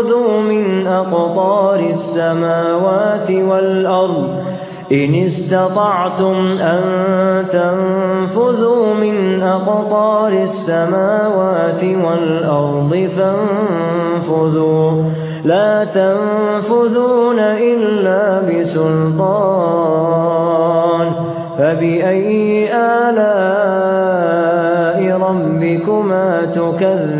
تنفذوا من أقطار السماوات والأرض إن استطعتم أن تنفذوا من أقطار السماوات والأرض فانفذوا لا تنفذون إلا بسلطان فبأي آلاء ربكما تكذبان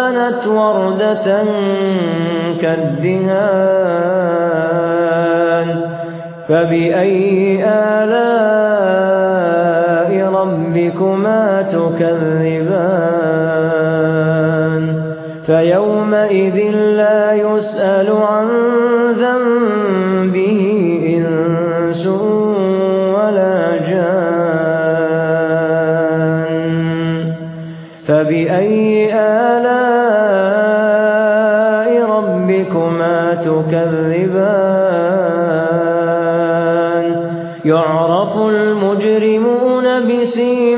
فكانت وردة كالدهان فبأي آلاء ربكما تكذبان؟ فيومئذ لا يسأل عن ذنبه إنس ولا جان. فبأي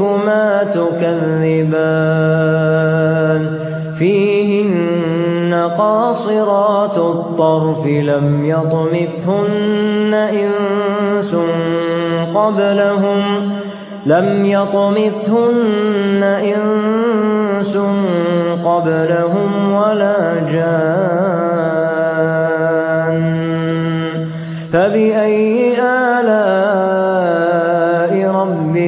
ربكما تكذبان. فيهن قاصرات الطرف لم يطمثهن إنس قبلهم. لم يطمثهن إنس قبلهم ولا جان. فبأي آلاء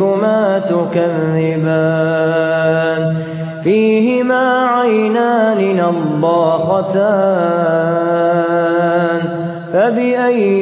ربكما تكذبان. فيهما عينان نضاختان. فبأي